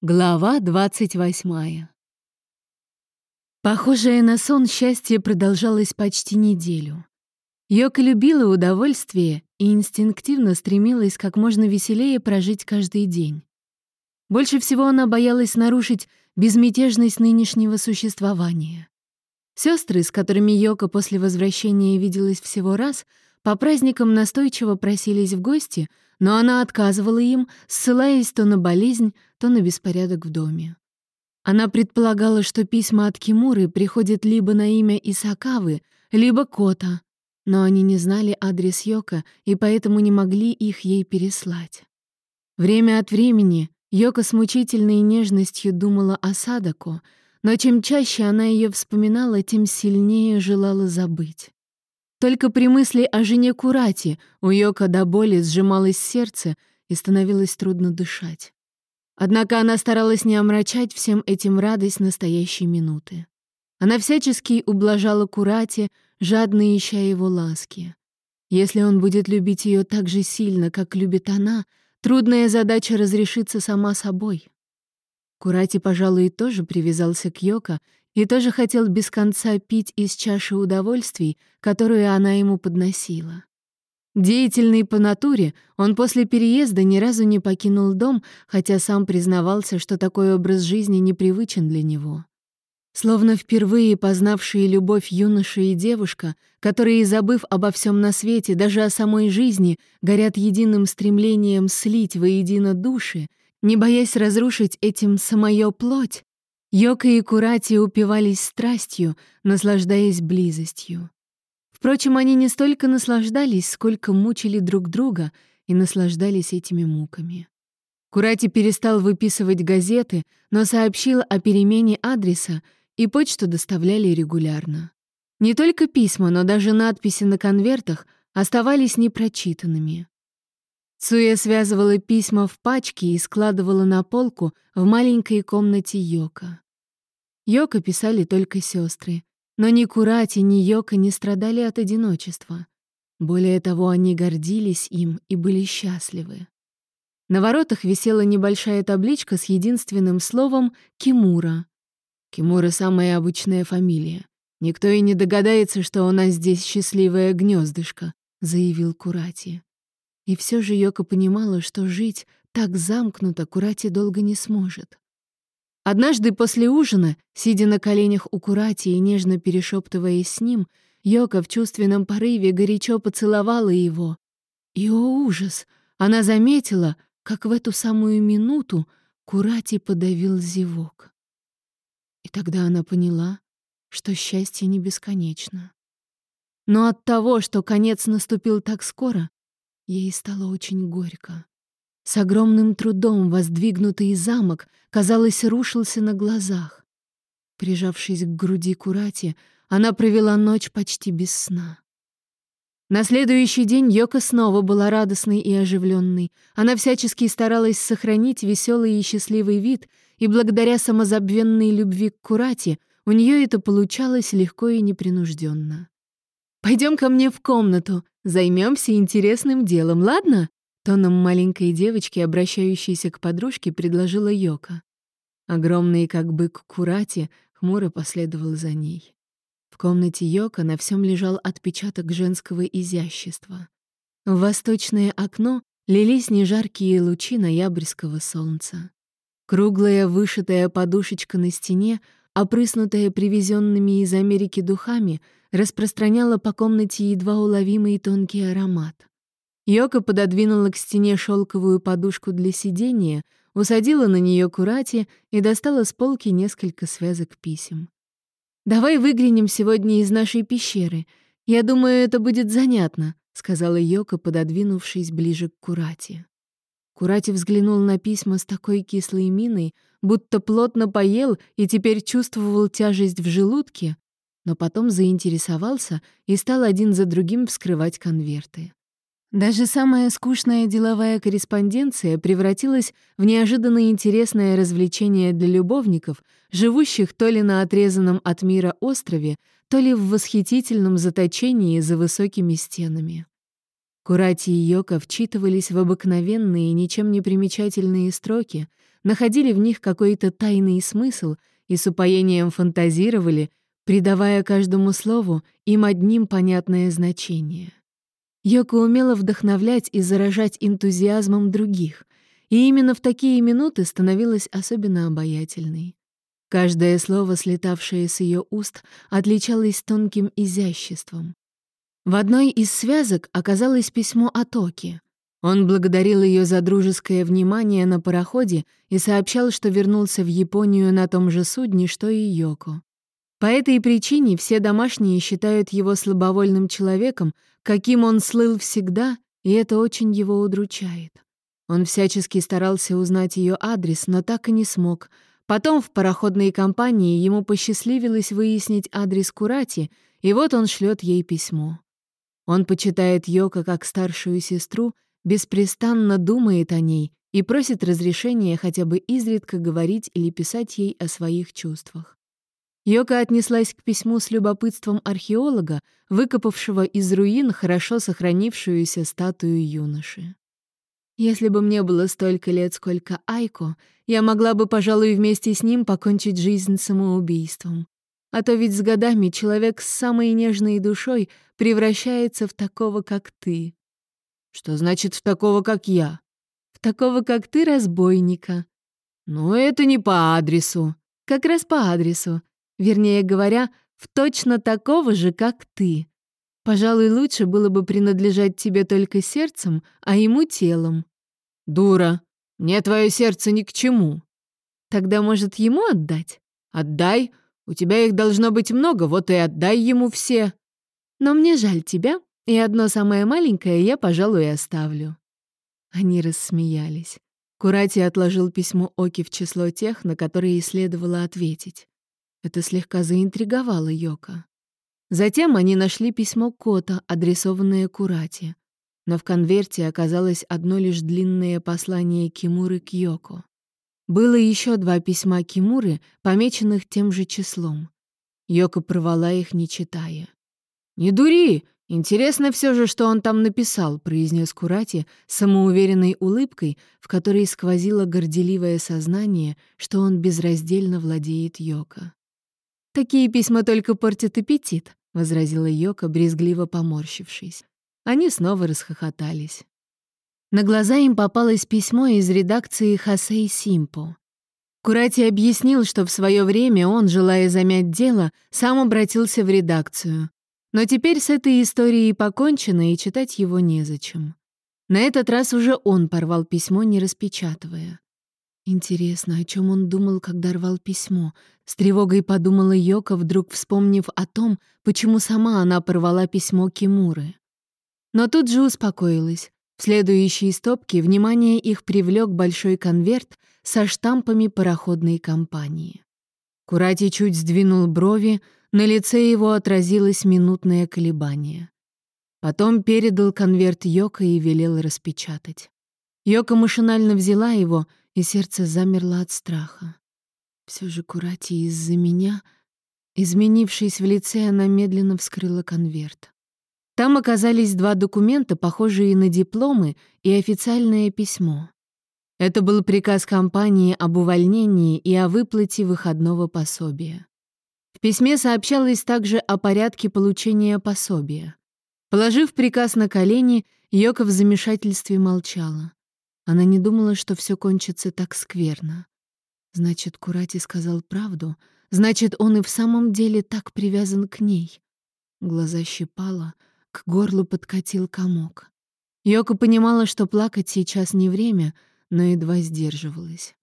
Глава двадцать восьмая. Похожее на сон счастье продолжалось почти неделю. Йока любила удовольствие и инстинктивно стремилась как можно веселее прожить каждый день. Больше всего она боялась нарушить безмятежность нынешнего существования. Сестры, с которыми Йока после возвращения виделась всего раз, по праздникам настойчиво просились в гости, но она отказывала им, ссылаясь то на болезнь, то на беспорядок в доме. Она предполагала, что письма от Кимуры приходят либо на имя Исакавы, либо Кота, но они не знали адрес Йока и поэтому не могли их ей переслать. Время от времени Йока с мучительной нежностью думала о Садако, но чем чаще она ее вспоминала, тем сильнее желала забыть. Только при мысли о жене Курати у Йока до боли сжималось сердце и становилось трудно дышать. Однако она старалась не омрачать всем этим радость настоящей минуты. Она всячески ублажала Курати, жадно ища его ласки. Если он будет любить ее так же сильно, как любит она, трудная задача разрешится сама собой. Курати, пожалуй, тоже привязался к Йоко и тоже хотел без конца пить из чаши удовольствий, которую она ему подносила. Деятельный по натуре, он после переезда ни разу не покинул дом, хотя сам признавался, что такой образ жизни непривычен для него. Словно впервые познавшие любовь юноша и девушка, которые, забыв обо всем на свете, даже о самой жизни, горят единым стремлением слить воедино души, не боясь разрушить этим самое плоть, Йока и Курати упивались страстью, наслаждаясь близостью. Впрочем, они не столько наслаждались, сколько мучили друг друга и наслаждались этими муками. Курати перестал выписывать газеты, но сообщил о перемене адреса, и почту доставляли регулярно. Не только письма, но даже надписи на конвертах оставались непрочитанными. Цуя связывала письма в пачки и складывала на полку в маленькой комнате Йока. Йока писали только сестры, но ни Курати, ни Йока не страдали от одиночества. Более того, они гордились им и были счастливы. На воротах висела небольшая табличка с единственным словом «Кимура». Кимура — самая обычная фамилия. Никто и не догадается, что у нас здесь счастливое гнездышко, заявил Курати. И все же Йока понимала, что жить так замкнуто Курати долго не сможет. Однажды после ужина, сидя на коленях у Курати и нежно перешептываясь с ним, Йока в чувственном порыве горячо поцеловала его. И, о ужас! Она заметила, как в эту самую минуту Курати подавил зевок. И тогда она поняла, что счастье не бесконечно. Но от того, что конец наступил так скоро, ей стало очень горько. С огромным трудом воздвигнутый замок, казалось, рушился на глазах. Прижавшись к груди Курати, она провела ночь почти без сна. На следующий день Йока снова была радостной и оживленной. Она всячески старалась сохранить веселый и счастливый вид, и благодаря самозабвенной любви к Курати у нее это получалось легко и непринужденно. Пойдем ко мне в комнату, займемся интересным делом, ладно? Тоном маленькой девочки, обращающейся к подружке, предложила Йока. Огромный, как бык Курати, хмуро последовал за ней. В комнате Йока на всем лежал отпечаток женского изящества. В восточное окно лились нежаркие лучи ноябрьского солнца. Круглая вышитая подушечка на стене, опрыснутая привезенными из Америки духами, распространяла по комнате едва уловимый тонкий аромат. Йока пододвинула к стене шелковую подушку для сидения, усадила на нее Курати и достала с полки несколько связок писем. «Давай выглянем сегодня из нашей пещеры. Я думаю, это будет занятно», — сказала Йока, пододвинувшись ближе к Курати. Курати взглянул на письма с такой кислой миной, будто плотно поел и теперь чувствовал тяжесть в желудке, но потом заинтересовался и стал один за другим вскрывать конверты. Даже самая скучная деловая корреспонденция превратилась в неожиданно интересное развлечение для любовников, живущих то ли на отрезанном от мира острове, то ли в восхитительном заточении за высокими стенами. Курати и Йока вчитывались в обыкновенные, ничем не примечательные строки, находили в них какой-то тайный смысл и с упоением фантазировали, придавая каждому слову им одним понятное значение. Йоко умела вдохновлять и заражать энтузиазмом других, и именно в такие минуты становилась особенно обаятельной. Каждое слово, слетавшее с ее уст, отличалось тонким изяществом. В одной из связок оказалось письмо от Оки. Он благодарил ее за дружеское внимание на пароходе и сообщал, что вернулся в Японию на том же судне, что и Йоко. По этой причине все домашние считают его слабовольным человеком, каким он слыл всегда, и это очень его удручает. Он всячески старался узнать ее адрес, но так и не смог. Потом в пароходной компании ему посчастливилось выяснить адрес Курати, и вот он шлет ей письмо. Он почитает Йока как старшую сестру, беспрестанно думает о ней и просит разрешения хотя бы изредка говорить или писать ей о своих чувствах. Йока отнеслась к письму с любопытством археолога, выкопавшего из руин хорошо сохранившуюся статую юноши. Если бы мне было столько лет, сколько Айко, я могла бы, пожалуй, вместе с ним покончить жизнь самоубийством. А то ведь с годами человек с самой нежной душой превращается в такого, как ты. Что значит «в такого, как я»? В такого, как ты, разбойника. Ну, это не по адресу. Как раз по адресу. Вернее говоря, в точно такого же, как ты. Пожалуй, лучше было бы принадлежать тебе только сердцем, а ему телом. Дура, мне твое сердце ни к чему. Тогда, может, ему отдать? Отдай. У тебя их должно быть много, вот и отдай ему все. Но мне жаль тебя, и одно самое маленькое я, пожалуй, оставлю». Они рассмеялись. Курати отложил письмо Оки в число тех, на которые следовало ответить. Это слегка заинтриговало Йока. Затем они нашли письмо Кота, адресованное Курати. Но в конверте оказалось одно лишь длинное послание Кимуры к Йоко. Было еще два письма Кимуры, помеченных тем же числом. Йока порвала их, не читая. «Не дури! Интересно все же, что он там написал», — произнес Курати самоуверенной улыбкой, в которой сквозило горделивое сознание, что он безраздельно владеет Йоко. «Такие письма только портят аппетит», — возразила Йока, брезгливо поморщившись. Они снова расхохотались. На глаза им попалось письмо из редакции Хасей Симпо. Курати объяснил, что в свое время он, желая замять дело, сам обратился в редакцию. Но теперь с этой историей покончено, и читать его незачем. На этот раз уже он порвал письмо, не распечатывая. Интересно, о чем он думал, когда рвал письмо? С тревогой подумала Йока, вдруг вспомнив о том, почему сама она порвала письмо Кимуры. Но тут же успокоилась. В следующей стопке внимание их привлек большой конверт со штампами пароходной компании. Курати чуть сдвинул брови, на лице его отразилось минутное колебание. Потом передал конверт Йока и велел распечатать. Йока машинально взяла его, и сердце замерло от страха. Все же Курати из-за меня... Изменившись в лице, она медленно вскрыла конверт. Там оказались два документа, похожие на дипломы и официальное письмо. Это был приказ компании об увольнении и о выплате выходного пособия. В письме сообщалось также о порядке получения пособия. Положив приказ на колени, Йока в замешательстве молчала. Она не думала, что все кончится так скверно. Значит, Курати сказал правду. Значит, он и в самом деле так привязан к ней. Глаза щипала, к горлу подкатил комок. Йока понимала, что плакать сейчас не время, но едва сдерживалась.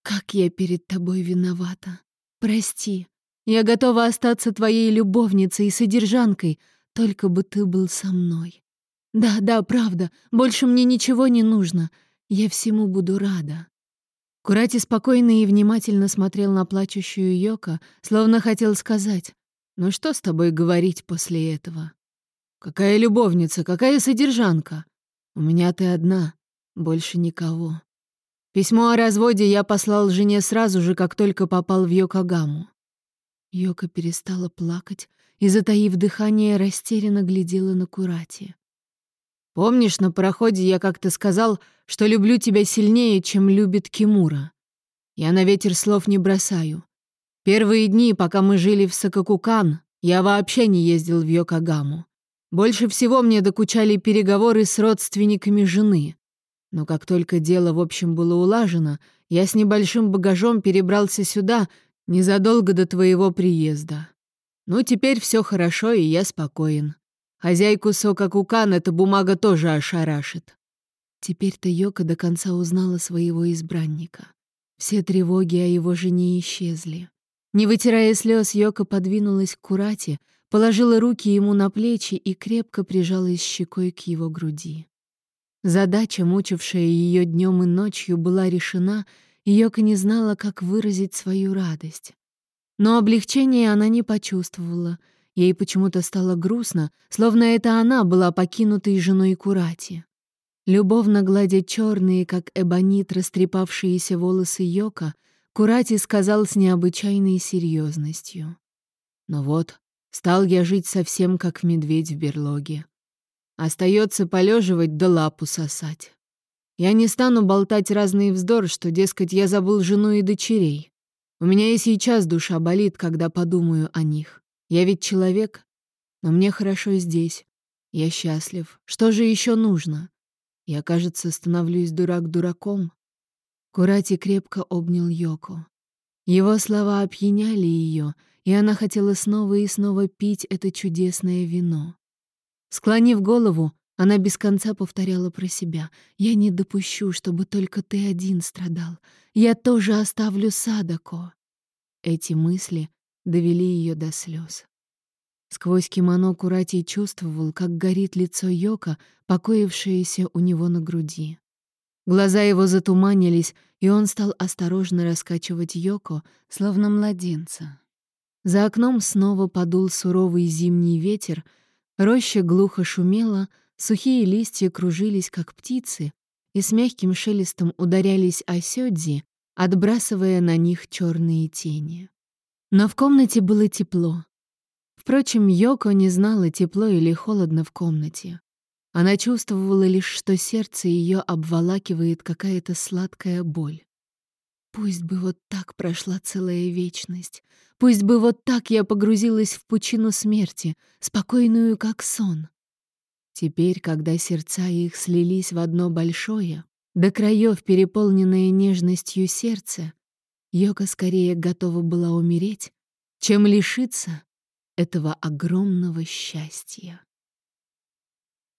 «Как я перед тобой виновата! Прости!» Я готова остаться твоей любовницей и содержанкой, только бы ты был со мной. Да, да, правда, больше мне ничего не нужно. Я всему буду рада». Курати спокойно и внимательно смотрел на плачущую Йока, словно хотел сказать, «Ну что с тобой говорить после этого? Какая любовница, какая содержанка? У меня ты одна, больше никого». Письмо о разводе я послал жене сразу же, как только попал в Йокогаму. Йока перестала плакать и, затаив дыхание, растерянно глядела на Курати. Помнишь, на пароходе я как-то сказал, что люблю тебя сильнее, чем любит Кимура? Я на ветер слов не бросаю. Первые дни, пока мы жили в Сакакукан, я вообще не ездил в Йокогаму. Больше всего мне докучали переговоры с родственниками жены. Но как только дело, в общем, было улажено, я с небольшим багажом перебрался сюда незадолго до твоего приезда. Ну, теперь все хорошо, и я спокоен. Хозяйку Сокакукан эта бумага тоже ошарашит. Теперь-то Йока до конца узнала своего избранника. Все тревоги о его жене исчезли. Не вытирая слез, Йока подвинулась к Курате, положила руки ему на плечи и крепко прижалась щекой к его груди. Задача, мучившая ее днем и ночью, была решена, и Йока не знала, как выразить свою радость. Но облегчения она не почувствовала. Ей почему-то стало грустно, словно это она была покинутой женой Курати. Любовно гладя черные, как эбонит, растрепавшиеся волосы Йока, Курати сказал с необычайной серьезностью. «Но вот, стал я жить совсем как медведь в берлоге. Остается полеживать да лапу сосать. Я не стану болтать разный вздор, что, дескать, я забыл жену и дочерей. У меня и сейчас душа болит, когда подумаю о них. Я ведь человек, но мне хорошо здесь. Я счастлив. Что же еще нужно? Я, кажется, становлюсь дурак дураком. Курати крепко обнял Йоко. Его слова опьяняли ее, и она хотела снова и снова пить это чудесное вино. Склонив голову, она без конца повторяла про себя. «Я не допущу, чтобы только ты один страдал. Я тоже оставлю Садако». Эти мысли довели ее до слез. Сквозь кимоно Курати чувствовал, как горит лицо Йока, покоившееся у него на груди. Глаза его затуманились, и он стал осторожно раскачивать Йоко, словно младенца. За окном снова подул суровый зимний ветер — Роща глухо шумела, сухие листья кружились, как птицы, и с мягким шелестом ударялись о сёдзи, отбрасывая на них черные тени. Но в комнате было тепло. Впрочем, Йоко не знала, тепло или холодно в комнате. Она чувствовала лишь, что сердце ее обволакивает какая-то сладкая боль. Пусть бы вот так прошла целая вечность. Пусть бы вот так я погрузилась в пучину смерти, спокойную, как сон. Теперь, когда сердца их слились в одно большое, до краев переполненное нежностью сердце, Йока скорее готова была умереть, чем лишиться этого огромного счастья.